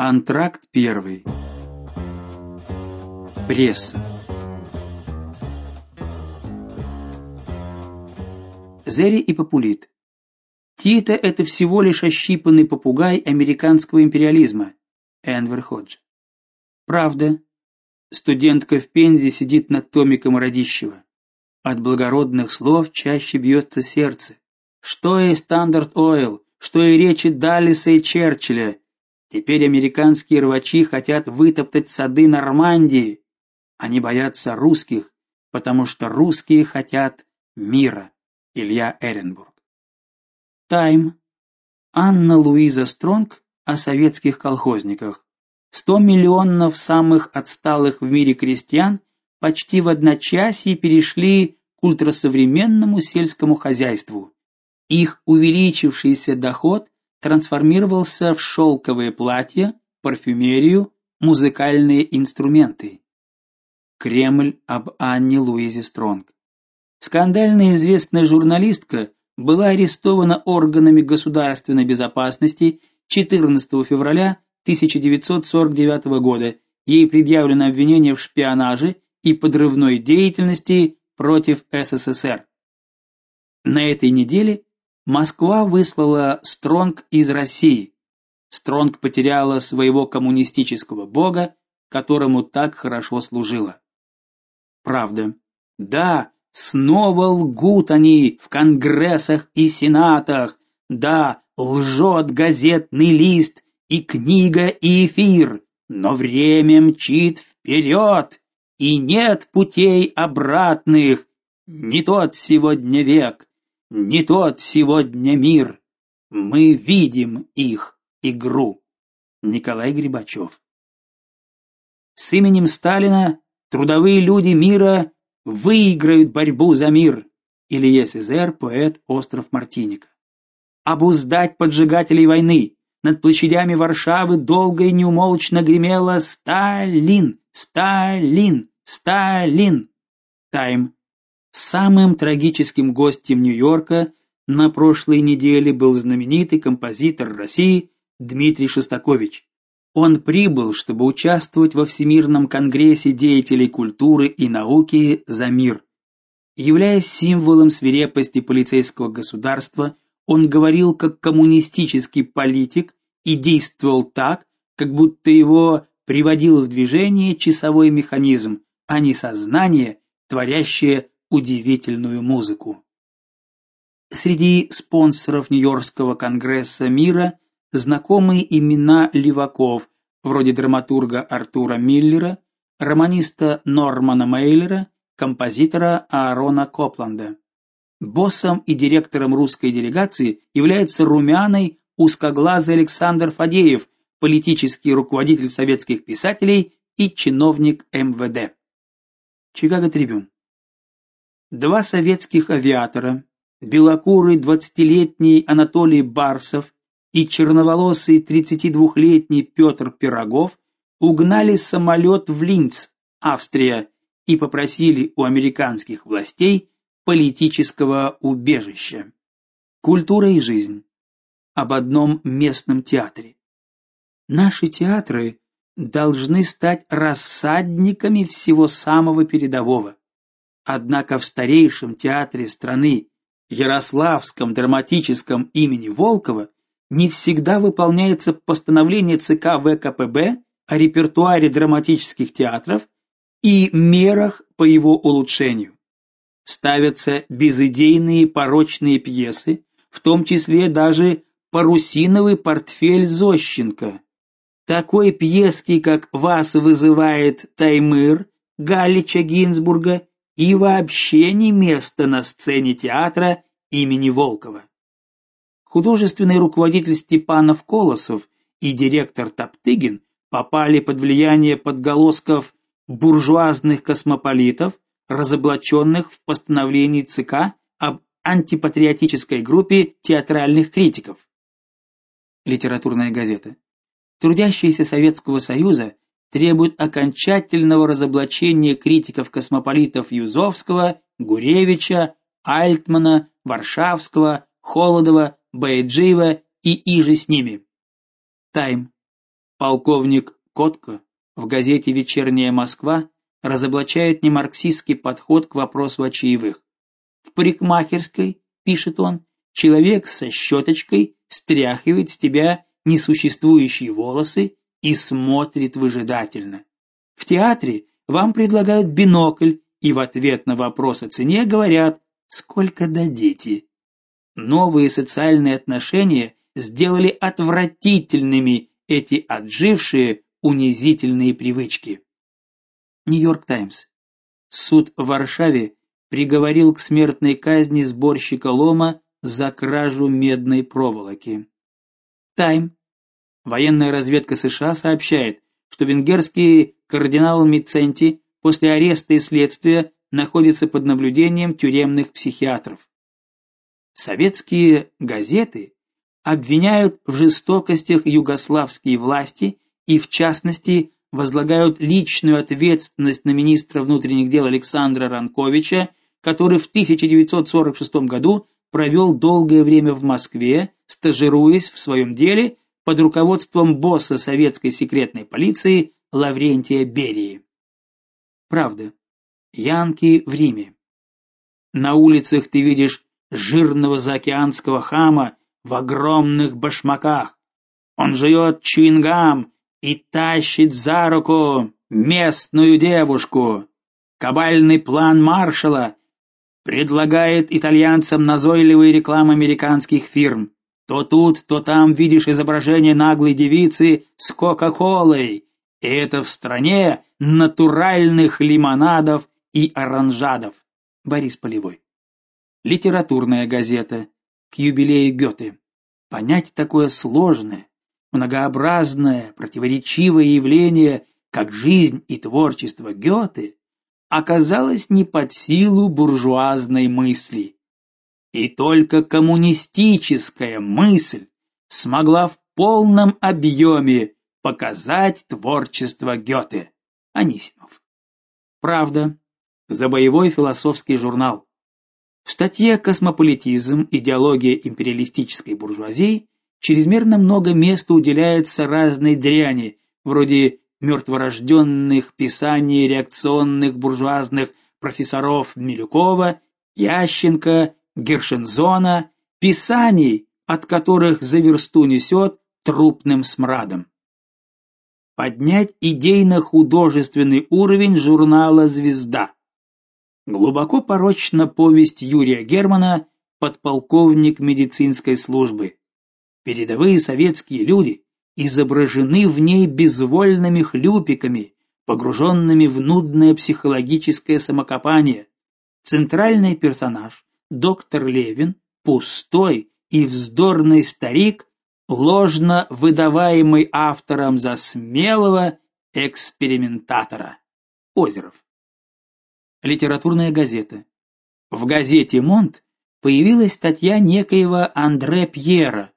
Антракт первый. Пресса. Зери и Популит. Тито это всего лишь ощипанный попугай американского империализма. Энвер Ходжа. Правда. Студентка в Пензе сидит над томиком Радищева. От благородных слов чаще бьется сердце. Что и Стандарт Ойл, что и речи Даллеса и Черчилля. Теперь американские рвачи хотят вытоптать сады Нормандии. Они боятся русских, потому что русские хотят мира. Илья Эренбург. Тайм. Анна Луиза Стронг о советских колхозниках. 100 миллионов самых отсталых в мире крестьян почти в одночасье перешли к ультрасовременному сельскому хозяйству. Их увеличившийся доход трансформировался в шелковые платья, парфюмерию, музыкальные инструменты. Кремль об Анне Луизе Стронг. Скандально известная журналистка была арестована органами государственной безопасности 14 февраля 1949 года. Ей предъявлено обвинение в шпионаже и подрывной деятельности против СССР. На этой неделе Москва выслала Стронг из России. Стронг потеряла своего коммунистического бога, которому так хорошо служила. Правда. Да, снова лгут они в конгрессах и сенатах. Да, лжет газетный лист и книга, и эфир, но время мчит вперед, и нет путей обратных. Не тот сегодня век, не тот сегодня мир. Мы видим их игру. Николай Грибачев. С именем Сталина трудовые люди мира выиграют борьбу за мир. Илья Сезер, поэт Остров Мартиника. Обуздать поджигателей войны, над площадями Варшавы долго и неумолчно гремело «Сталин! Сталин! Сталин!» Тайм. Самым трагическим гостем Нью-Йорка на прошлой неделе был знаменитый композитор России Дмитрий Шостакович. Он прибыл, чтобы участвовать во Всемирном конгрессе деятелей культуры и науки за мир. Являясь символом свирепости полицейского государства, он говорил как коммунистический политик и действовал так, как будто его приводил в движение часовой механизм, а не сознание, творящее удивительную музыку. Среди спонсоров Нью-Йоркского конгресса мира знакомые имена леваков, вроде драматурга Артура Миллера, романиста Нормана Мейлера, композитора Аарона Копланда. Боссом и директором русской делегации является румяный, узкоглазый Александр Фадеев, политический руководитель советских писателей и чиновник МВД. Чикаго Трибюн. Два советских авиатора, белокурый двадцатилетний Анатолий Барсов и черноволосый 32-летний Петр Пирогов угнали самолет в Линц, Австрия, и попросили у американских властей политического убежища. Культура и жизнь. Об одном местном театре. Наши театры должны стать рассадниками всего самого передового. Однако в старейшем театре страны, Ярославском драматическом имени Волкова, не всегда выполняется постановление ЦК ВКПБ о репертуаре драматических театров и мерах по его улучшению ставятся безыдейные порочные пьесы, в том числе даже парусиновый портфель Зощенко. Такой пьески, как Вас вызывает Таймыр Галича Гинзбурга, и вообще не место на сцене театра имени Волкова. Художественный руководитель Степанов Колосов и директор Топтыгин попали под влияние подголосков буржуазных космополитов, разоблаченных в постановлении ЦК об антипатриотической группе театральных критиков. Литературная газета. Трудящиеся Советского Союза требуют окончательного разоблачения критиков-космополитов Юзовского, Гуревича, Альтмана, Варшавского, Холодова, Бейджиева и иже с ними. Тайм. Полковник Котко в газете Вечерняя Москва разоблачает немарксистский подход к вопросу о чаевых. В парикмахерской, пишет он, человек со щеточкой стряхивает с тебя несуществующие волосы и смотрит выжидательно. В театре вам предлагают бинокль и в ответ на вопрос о цене говорят: "Сколько дадите?" Новые социальные отношения сделали отвратительными эти отжившие унизительные привычки. Нью-Йорк Таймс. Суд в Варшаве приговорил к смертной казни сборщика лома за кражу медной проволоки. Тайм. Военная разведка США сообщает, что венгерский кардинал Миценти после ареста и следствия находится под наблюдением тюремных психиатров. Советские газеты обвиняют в жестокостях югославские власти и в частности возлагают личную ответственность на министра внутренних дел Александра Ранковича, который в 1946 году провел долгое время в Москве, стажируясь в своем деле под руководством босса советской секретной полиции Лаврентия Берии. Правда. Янки в Риме. На улицах ты видишь жирного заокеанского хама в огромных башмаках. Он жует чуингам и тащит за руку местную девушку. Кабальный план маршала предлагает итальянцам назойливые рекламы американских фирм. То тут, то там видишь изображение наглой девицы с кока-колой. И это в стране натуральных лимонадов и оранжадов. Борис Полевой. Литературная газета к юбилею Гёте. Понять такое сложное, многообразное, противоречивое явление, как жизнь и творчество Гёте, оказалось не под силу буржуазной мысли. И только коммунистическая мысль смогла в полном объеме показать творчество Гёте. Анисимов. Правда. За боевой философский журнал. В статье Космополитизм. Идеология империалистической буржуазии чрезмерно много места уделяется разной дряни, вроде мертворожденных писаний реакционных буржуазных профессоров Милюкова, Ященко, Гершензона, писаний, от которых за версту несет трупным смрадом. Поднять идейно-художественный уровень журнала Звезда. Глубоко порочна повесть Юрия Германа Подполковник медицинской службы. Передовые советские люди изображены в ней безвольными хлюпиками, погруженными в нудное психологическое самокопание. Центральный персонаж, доктор Левин, пустой и вздорный старик, ложно выдаваемый автором за смелого экспериментатора. Озеров. Литературная газета. В газете Монт появилась статья некоего Андре Пьера.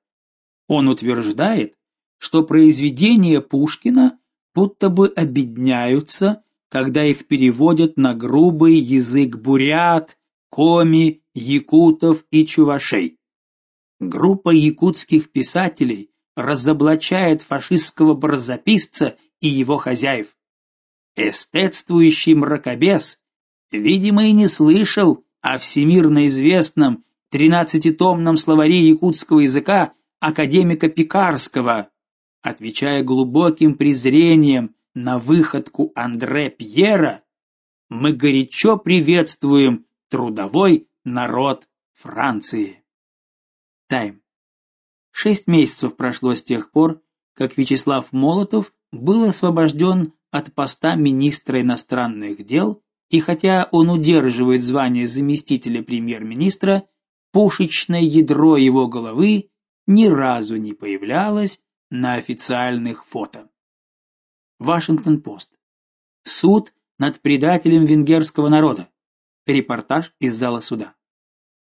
Он утверждает, что произведения Пушкина будто бы обедняются, когда их переводят на грубый язык бурят, коми, якутов и чувашей. Группа якутских писателей разоблачает фашистского барзаписца и его хозяев. Эстетствующий мракобес, видимо, и не слышал о всемирно известном тринадцатитомном словаре якутского языка академика Пекарского, отвечая глубоким презрением на выходку Андре Пьера, мы горячо приветствуем трудовой народ Франции. Тайм. Шесть месяцев прошло с тех пор, как Вячеслав Молотов был освобожден от поста министра иностранных дел, и хотя он удерживает звание заместителя премьер-министра, пушечное ядро его головы ни разу не появлялось на официальных фото. Вашингтон-Пост. Суд над предателем венгерского народа. Репортаж из зала суда.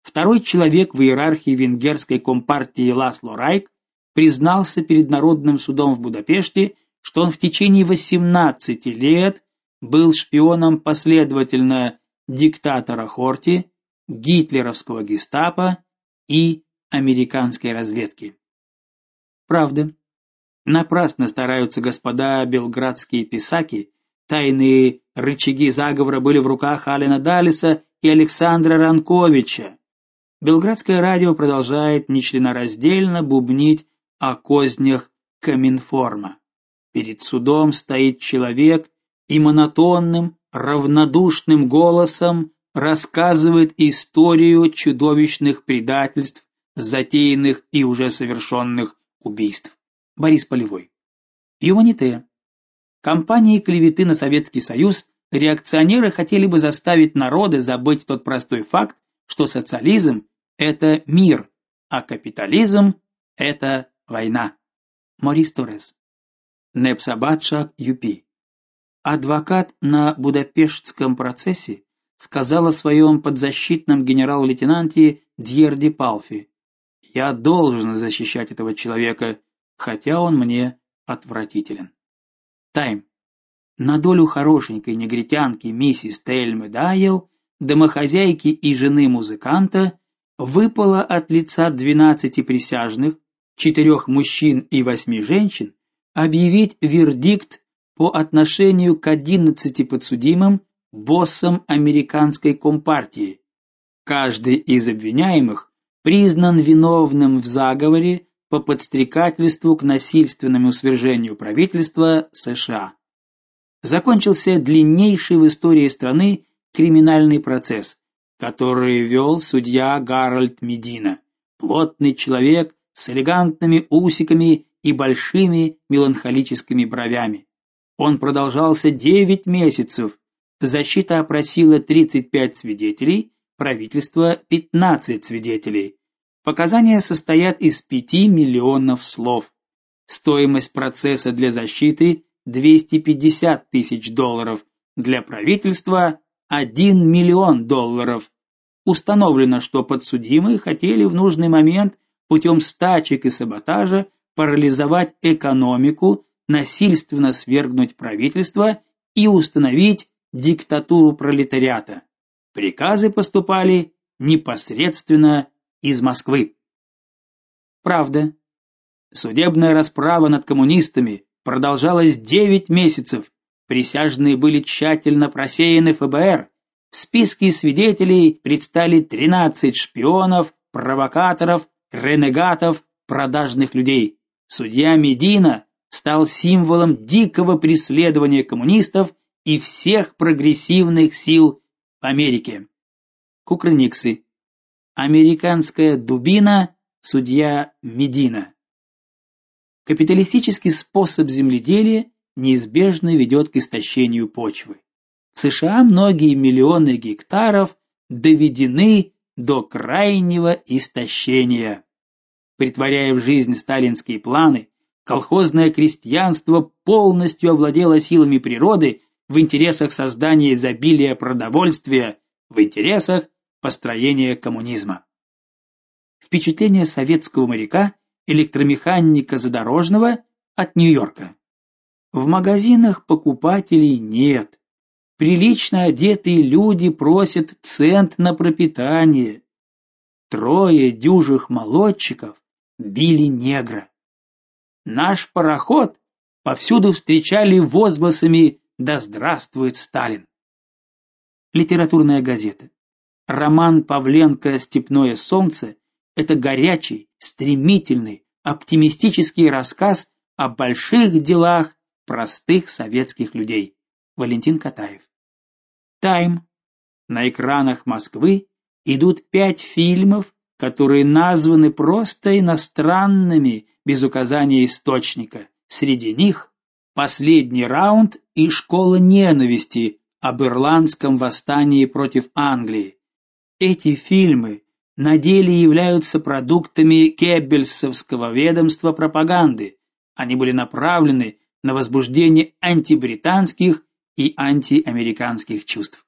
Второй человек в иерархии венгерской компартии Ласло Райк признался перед Народным судом в Будапеште, что он в течение 18 лет был шпионом последовательно диктатора Хорти, гитлеровского Гестапо и американской разведки. Правда. Напрасно стараются господа белградские писаки, тайные рычаги заговора были в руках Алена Далиса и Александра Ранковича. Белградское радио продолжает нечленораздельно бубнить о кознях Коминформа. Перед судом стоит человек и монотонным, равнодушным голосом рассказывает историю чудовищных предательств, затеянных и уже совершенных убийств. Борис Полевой. Юманите. Компании клеветы на Советский Союз реакционеры хотели бы заставить народы забыть тот простой факт, что социализм это мир, а капитализм это война. Морис Торрес. Непсабатшак Юпи. Адвокат на Будапештском процессе сказал о своем подзащитном генерал-лейтенанте Дьерди Палфи. Я должен защищать этого человека, хотя он мне отвратителен. Тайм. На долю хорошенькой негритянки миссис Тельмы Дайел, домохозяйки и жены музыканта, выпало от лица двенадцати присяжных, четырех мужчин и восьми женщин, объявить вердикт по отношению к одиннадцати подсудимым, боссам американской компартии. Каждый из обвиняемых признан виновным в заговоре по подстрекательству к насильственному свержению правительства США. Закончился длиннейший в истории страны криминальный процесс, который вел судья Гарольд Медина, плотный человек с элегантными усиками и большими меланхолическими бровями. Он продолжался 9 месяцев. Защита опросила 35 свидетелей, правительство 15 свидетелей. Показания состоят из 5 миллионов слов. Стоимость процесса для защиты 250 тысяч долларов, для правительства 1 миллион долларов. Установлено, что подсудимые хотели в нужный момент путем стачек и саботажа парализовать экономику, насильственно свергнуть правительство и установить диктатуру пролетариата. Приказы поступали непосредственно из Москвы. Правда. Судебная расправа над коммунистами продолжалась 9 месяцев. Присяжные были тщательно просеяны ФБР. В списке свидетелей предстали 13 шпионов, провокаторов, ренегатов, продажных людей. Судья Медина стал символом дикого преследования коммунистов и всех прогрессивных сил в Америке. Кукрыниксы Американская дубина, судья Медина. Капиталистический способ земледелия неизбежно ведет к истощению почвы. В США многие миллионы гектаров доведены до крайнего истощения. Притворяя в жизнь сталинские планы, колхозное крестьянство полностью овладело силами природы в интересах создания изобилия продовольствия, в интересах построения коммунизма. Впечатление советского моряка, электромеханика задорожного от Нью-Йорка. В магазинах покупателей нет. Прилично одетые люди просят цент на пропитание. Трое дюжих молодчиков били негра. Наш пароход повсюду встречали возгласами «Да здравствует Сталин!». Литературная газета. Роман Павленко Степное солнце это горячий, стремительный, оптимистический рассказ о больших делах простых советских людей. Валентин Катаев. Тайм. На экранах Москвы идут пять фильмов, которые названы просто иностранными без указания источника. Среди них Последний раунд и Школа ненависти об ирландском восстании против Англии. Эти фильмы на деле являются продуктами геббельсовского ведомства пропаганды. Они были направлены на возбуждение антибританских и антиамериканских чувств.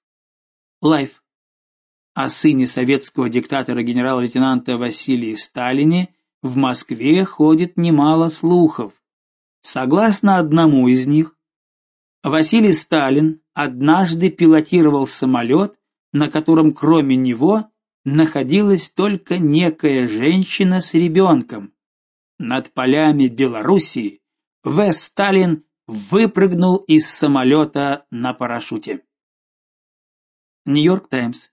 Лайф. О сыне советского диктатора генерал-лейтенанта Василия Сталине в Москве ходит немало слухов. Согласно одному из них, Василий Сталин однажды пилотировал самолет, на котором кроме него находилась только некая женщина с ребенком. Над полями Белоруссии В. Сталин выпрыгнул из самолета на парашюте. Нью-Йорк Таймс.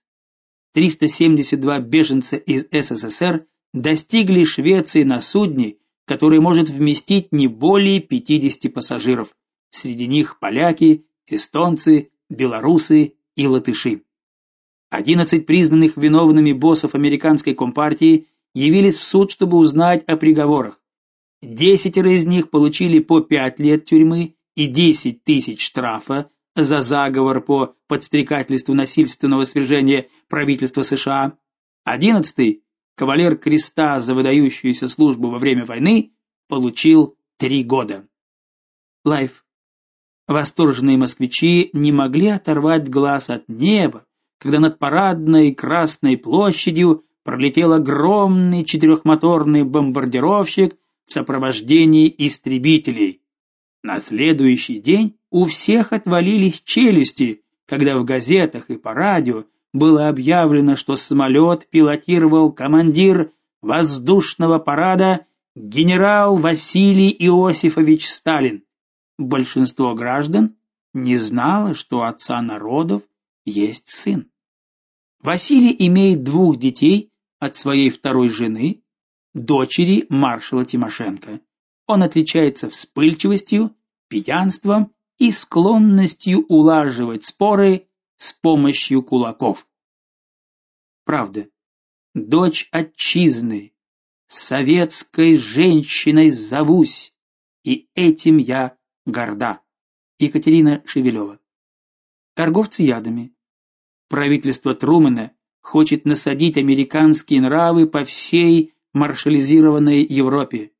372 беженца из СССР достигли Швеции на судне, которое может вместить не более 50 пассажиров. Среди них поляки, эстонцы, белорусы и латыши. 11 признанных виновными боссов американской компартии явились в суд, чтобы узнать о приговорах. Десятеро из них получили по 5 лет тюрьмы и 10 тысяч штрафа за заговор по подстрекательству насильственного свержения правительства США. Одиннадцатый, кавалер креста за выдающуюся службу во время войны, получил три года. Лайф. Восторженные москвичи не могли оторвать глаз от неба, когда над парадной Красной площадью пролетел огромный четырехмоторный бомбардировщик в сопровождении истребителей. На следующий день у всех отвалились челюсти, когда в газетах и по радио было объявлено, что самолет пилотировал командир воздушного парада генерал Василий Иосифович Сталин большинство граждан не знало, что отца народов есть сын. Василий имеет двух детей от своей второй жены, дочери маршала Тимошенко. Он отличается вспыльчивостью, пьянством и склонностью улаживать споры с помощью кулаков. Правда. Дочь отчизны, советской женщиной зовусь, и этим я горда. Екатерина Шевелева. Торговцы ядами. Правительство Трумэна хочет насадить американские нравы по всей маршализированной Европе.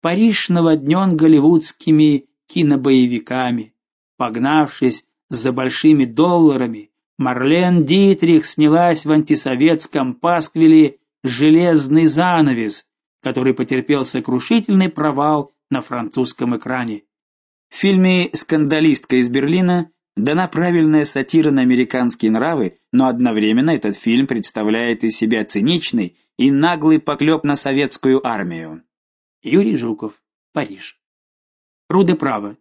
Париж наводнен голливудскими кинобоевиками. Погнавшись за большими долларами, Марлен Дитрих снялась в антисоветском пасквиле Железный занавес, который потерпел сокрушительный провал на французском экране. В фильме Скандалистка из Берлина дана правильная сатира на американские нравы, но одновременно этот фильм представляет из себя циничный и наглый поклеп на советскую армию. Юрий Жуков, Париж. Руде право.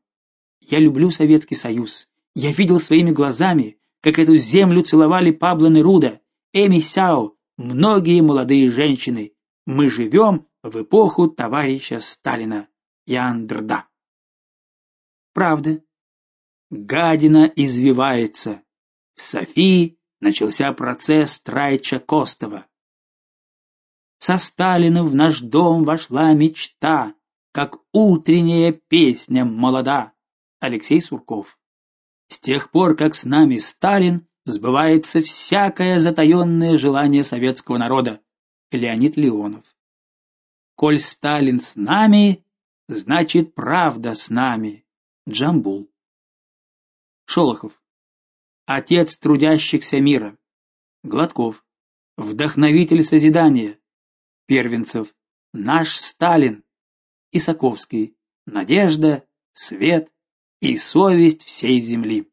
Я люблю Советский Союз. Я видел своими глазами, как эту землю целовали Пабло Неруда, Эми Сяо, многие молодые женщины. Мы живем в эпоху товарища Сталина. Ян Дрда. Правда. Гадина извивается. В Софии начался процесс Трайча Костова. Со Сталиным в наш дом вошла мечта, как утренняя песня молода. Алексей Сурков. С тех пор, как с нами Сталин, сбывается всякое затаённое желание советского народа. Леонид Леонов. Коль Сталин с нами, значит правда с нами. Джамбул. Шолохов. Отец трудящихся мира. Гладков. Вдохновитель созидания. Первенцев. Наш Сталин. Исаковский. Надежда, свет и совесть всей земли.